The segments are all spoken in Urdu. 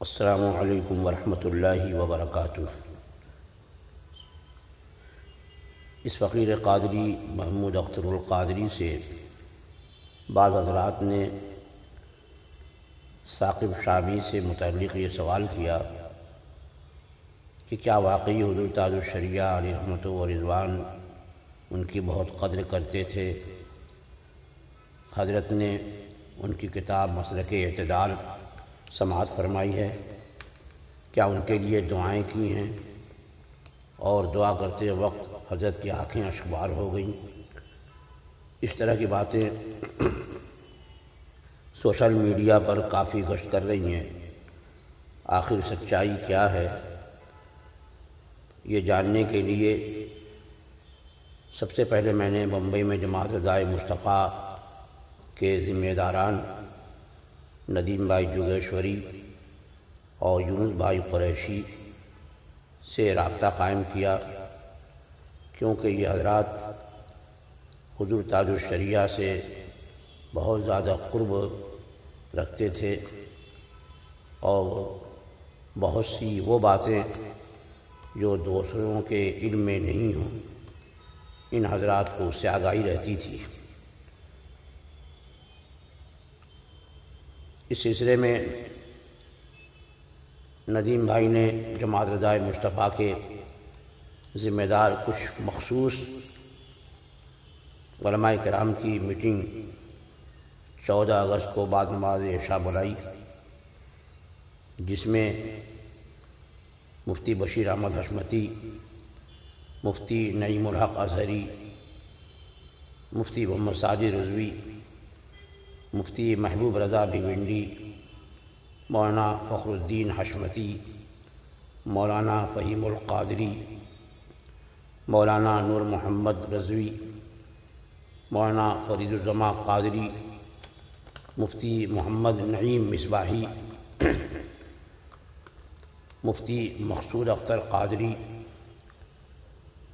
السلام علیکم ورحمۃ اللہ وبرکاتہ۔ اس فقیر قادری محمود اختر القادری سے بعض حضرات نے ثاقب شامی سے متعلق یہ سوال کیا کہ کیا واقعی حضور تاج الشریعہ علی رحمت و رضوان ان کی بہت قدر کرتے تھے؟ حضرت نے ان کی کتاب مسلک اعتدال سماعت فرمائی ہے، کیا ان کے لیے دعائیں کی ہیں؟ اور دعا کرتے وقت حضرت کی آنکھیں اشبار ہو گئیں۔ اس طرح کی باتیں سوشل میڈیا پر کافی گشت کر رہی ہیں۔ آخر سچائی کیا ہے؟ یہ جاننے کے لیے سب سے پہلے میں نے بمبئی میں جماعت رضائے مصطفیٰ کے ذمہ داران ندیم بھائی جوگیشوری اور یونس بھائی قریشی سے رابطہ قائم کیا، کیونکہ یہ حضرات حضور تاج الشریعہ سے بہت زیادہ قرب رکھتے تھے اور بہت سی وہ باتیں جو دوسروں کے علم میں نہیں ہوں، ان حضرات کو اس سے آگاہی رہتی تھی۔ اس سلسلے میں ندیم بھائی نے جماعت رضائے مصطفیٰ کے ذمہ دار کچھ مخصوص علماء کرام کی میٹنگ چودہ اگست کو بعد نماز عشاء بلائی، جس میں مفتی بشیر احمد حشمتی، مفتی نعیم الحق اظہری، مفتی محمد ساجد رضوی مفتی محبوب رضا بھونڈی مولانا فخر الدین حشمتی، مولانا فہیم القادری، مولانا نور محمد رضوی، مولانا فرید الزماں قادری، مفتی محمد نعیم مصباحی، مفتی مقصود اختر قادری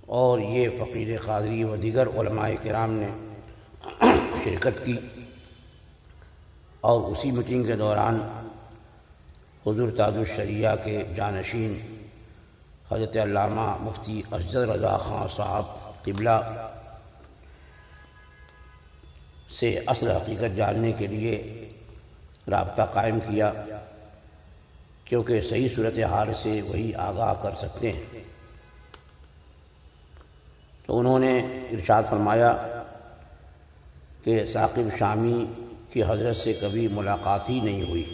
اور یہ فقیر قادری و دیگر علماء کرام نے شرکت کی۔ اور اسی میٹنگ کے دوران حضور تاج الشریعہ کے جانشین حضرت علامہ مفتی افضل رضا خان صاحب قبلہ سے اصل حقیقت جاننے کے لیے رابطہ قائم کیا، کیونکہ صحیح صورتحال سے وہی آگاہ کر سکتے ہیں۔ تو انہوں نے ارشاد فرمایا کہ ثاقب شامی کی حضرت سے کبھی ملاقات ہی نہیں ہوئی۔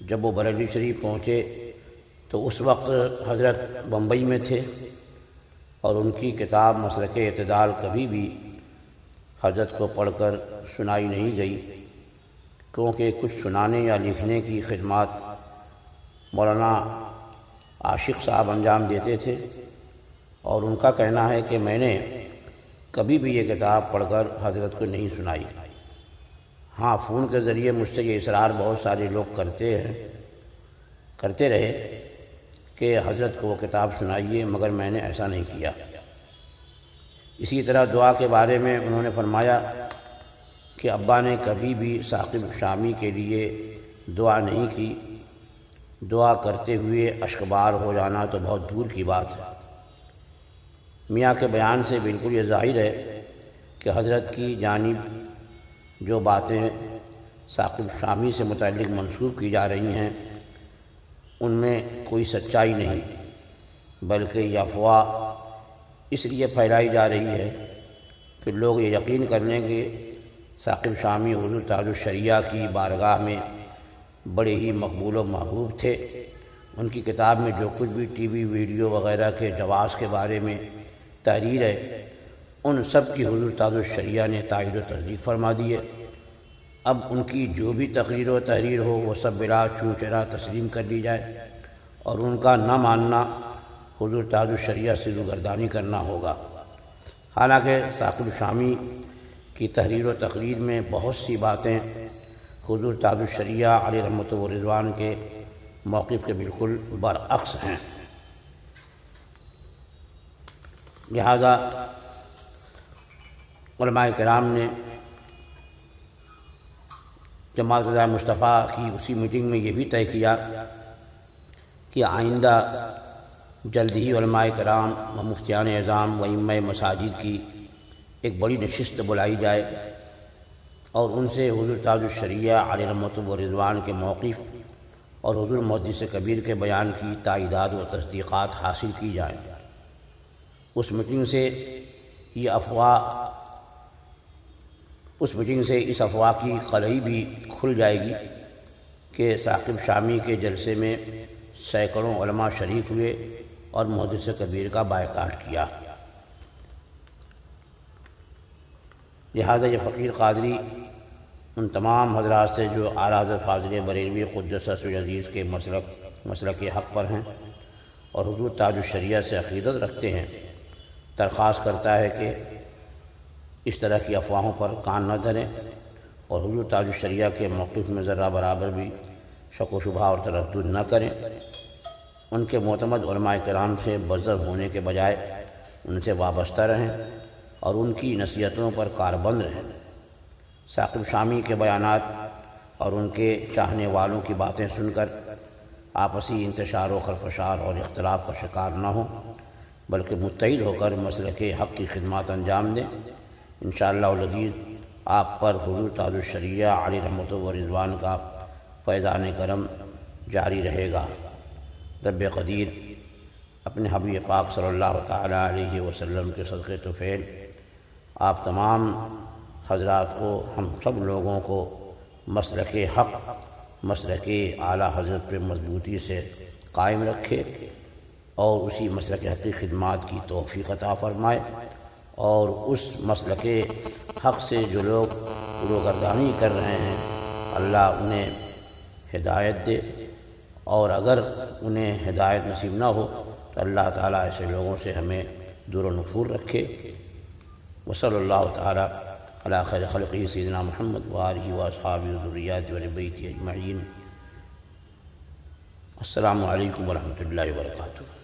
جب وہ بریلی شریف پہنچے تو اس وقت حضرت بمبئی میں تھے اور ان کی کتاب مسلک اعتدال کبھی بھی حضرت کو پڑھ کر سنائی نہیں گئی، کیونکہ کچھ سنانے یا لکھنے کی خدمات مولانا عاشق صاحب انجام دیتے تھے اور ان کا کہنا ہے کہ میں نے کبھی بھی یہ کتاب پڑھ کر حضرت کو نہیں سنائی۔ ہاں فون کے ذریعے مجھ سے یہ اصرار بہت سارے لوگ کرتے ہیں، کرتے رہے کہ حضرت کو وہ کتاب سنائیے، مگر میں نے ایسا نہیں کیا۔ اسی طرح دعا کے بارے میں انہوں نے فرمایا کہ ابا نے کبھی بھی ثاقب شامی کے لیے دعا نہیں کی۔ دعا کرتے ہوئے اشکبار ہو جانا تو بہت دور کی بات ہے۔ میاں کے بیان سے بالکل یہ ظاہر ہے کہ حضرت کی جانب جو باتیں ثاقب شامی سے متعلق منسوخ کی جا رہی ہیں، ان میں کوئی سچائی نہیں، بلکہ یہ افواہ اس لیے پھیلائی جا رہی ہے کہ لوگ یہ یقین کر لیں کہ ثاقب شامی حضور تاج الشریعہ کی بارگاہ میں بڑے ہی مقبول و محبوب تھے۔ ان کی کتاب میں جو کچھ بھی ٹی وی، ویڈیو وغیرہ کے جواز کے بارے میں تحریر ہے ان سب کی حضور تاج الشریعہ نے تائید و تصدیق فرما دی ہے۔ اب ان کی جو بھی تقریر و تحریر ہو، وہ سب بلا چرا تسلیم کر لی جائے۔ اور ان کا نہ ماننا حضور تاج الشریعہ سے روگردانی کرنا ہوگا۔ حالانکہ ثاقب شامی کی تحریر و تقریر میں بہت سی باتیں حضور تاج الشریعہ علی رحمت و رضوان کے موقف کے بالکل برعکس ہیں۔ لہذا علماء کرام نے جماعت رضا مصطفیٰ کی اسی میٹنگ میں یہ بھی طے کیا کہ آئندہ جلد ہی علماء کرام و مفتیان اعظام و امہ مساجد کی ایک بڑی نشست بلائی جائے اور ان سے حضور تاج الشریعہ علی رحمت و رضوان کے موقف اور حضور محدث کبیر کے بیان کی تائیداد و تصدیقات حاصل کی جائیں۔ اس میٹنگ سے یہ افواہ اس میٹنگ سے اس افواہ کی قلعی بھی کھل جائے گی کہ ثاقب شامی کے جلسے میں سینکڑوں علماء شریک ہوئے اور محدث کبیر کا بائیکاٹ کیا۔ لہذا یہ فقیر قادری ان تمام حضرات سے جو اعلیٰ فاضل بریلوی قدس عزیز کے مسلک مسلک حق پر ہیں اور حضور تاج الشریعہ سے عقیدت رکھتے ہیں، درخواست کرتا ہے کہ اس طرح کی افواہوں پر کان نہ دھریں اور حضور تاج الشریعہ کے موقف میں ذرہ برابر بھی شک و شبہ اور تردد نہ کریں۔ ان کے معتمد علماء کرام سے بزر ہونے کے بجائے ان سے وابستہ رہیں اور ان کی نصیحتوں پر کاربند رہیں۔ ثاقب شامی کے بیانات اور ان کے چاہنے والوں کی باتیں سن کر آپسی انتشار و خرفشار اور اختلاف کا شکار نہ ہوں، بلکہ متحد ہو کر مسلک حق کی خدمات انجام دیں۔ انشاءاللہ العزیز آپ پر حضور تاج الشریعہ علی رحمت و رضوان کا فیضان کرم جاری رہے گا۔ رب قدیر اپنے حبیب پاک صلی اللہ تعالیٰ علیہ وسلم کے صدقے طفیل آپ تمام حضرات کو، ہم سب لوگوں کو مسلک حق، مسلک اعلیٰ حضرت پہ مضبوطی سے قائم رکھے اور اسی مسلک حقی خدمات کی توفیق عطا فرمائے۔ اور اس مسلک حق سے جو لوگ روگردانی کر رہے ہیں، اللہ انہیں ہدایت دے۔ اور اگر انہیں ہدایت نصیب نہ ہو، تو اللہ تعالیٰ ایسے لوگوں سے ہمیں دور و نفور رکھے۔ وصلی اللہ تعالیٰ علی خیر خلقی سیدنا محمد وآلہ و اصحابی ضروریات اجمعین۔ السلام علیکم ورحمۃ اللہ وبرکاتہ۔